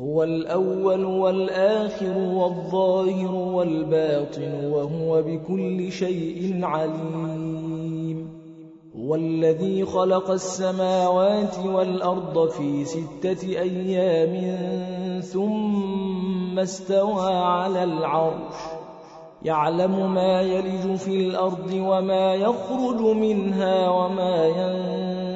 هو الأول والآخر والظاهر والباطن وهو بكل شيء عليم. هو الذي خلق السماوات والأرض في ستة أيام ثم استوى على العرش. يعلم ما يلج في الأرض وما يخرج منها وما ينزل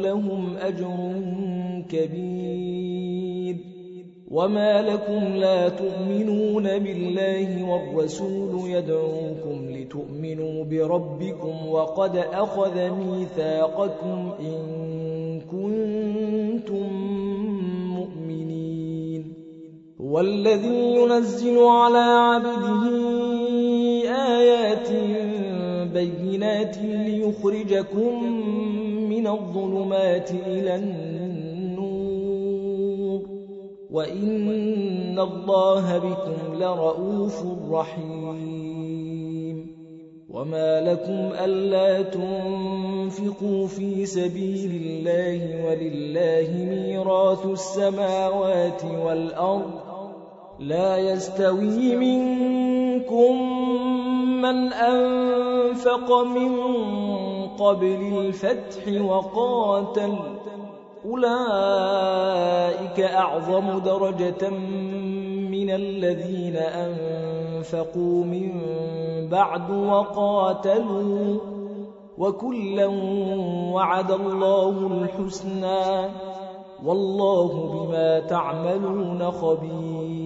لهم أجر كبير وما لكم لا تؤمنون بالله والرسول يدعوكم لتؤمنوا بربكم وقد أخذ ميثاقكم إن كنتم مؤمنين هو الذي ينزل على عبده بينات ليخرجكم من الظلمات إلى النور وإن الله بكم لرؤوف رحيم وما لكم ألا تنفقوا في سبيل الله ولله ميراث السماوات والأرض لا يستوي منكم من أنفق من قبل الفتح وقاتل أولئك أعظم درجة من الذين أنفقوا من بعد وقاتلوا وكلا وعد الله الحسنى والله بما تعملون خبير.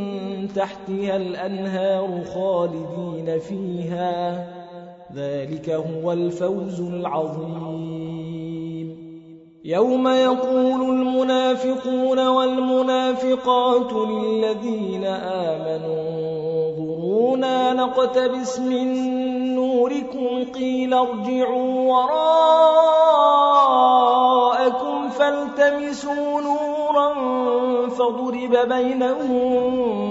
تحتها الأنهار خالدين فيها. ذلك هو الفوز العظيم. يوم يقول المنافقون والمنافقات للذين آمنوا انظرونا نقتبس من نوركم قيل ارجعوا وراءكم فالتمسوا نورا فضرب بينهم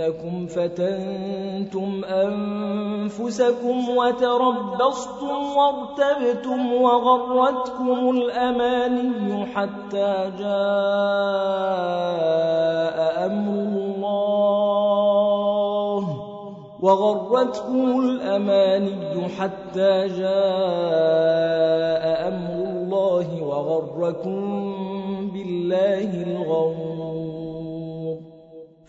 ولكنكم فتنتم أنفسكم وتربصتم وارتبتم وغرتكم الأماني حتى جاء أمر الله وغرتكم الأماني حتى جاء أمر الله وغركم بالله الغرور.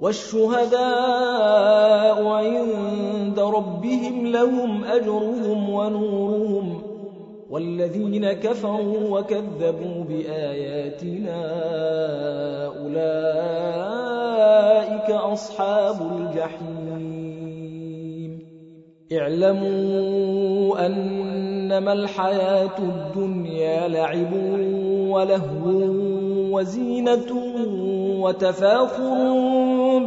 والشهداء عند ربهم لهم أجرهم ونورهم والذين كفروا وكذبوا بآياتنا أولئك أصحاب الجحيم. اعلموا أنما الحياة الدنيا لعب ولهو وزينة وتفاخر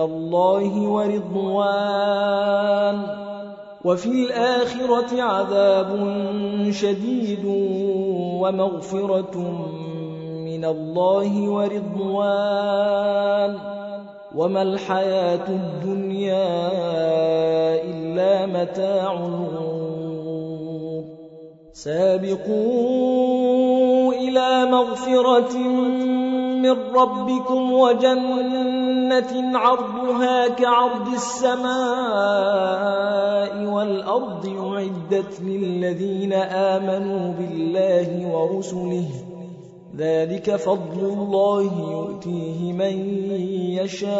الله ورضوان. وفي الآخرة عذاب شديد ومغفرة من الله ورضوان. وما الحياة الدنيا إلا متاع الغرور. سابقوا إلى مغفرة من ربكم وجنة عرضها كعرض السماء والأرض أعدت للذين آمنوا بالله ورسله. ذلك فضل الله يؤتيه من يشاء.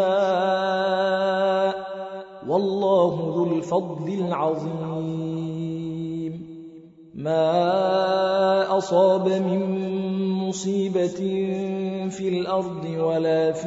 والله ذو الفضل العظيم. ما أصاب من مصيبة في الأرض ولا في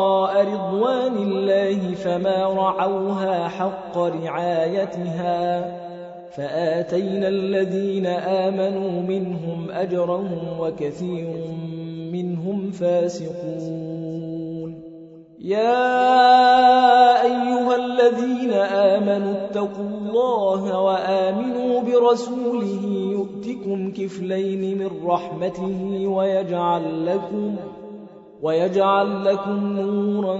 الله فما رعوها حق رعايتها فآتينا الذين آمنوا منهم أجرهم وكثير منهم فاسقون. يا أيها الذين آمنوا اتقوا الله وآمنوا برسوله يؤتكم كفلين من رحمته ويجعل لكم ويجعل لكم نورا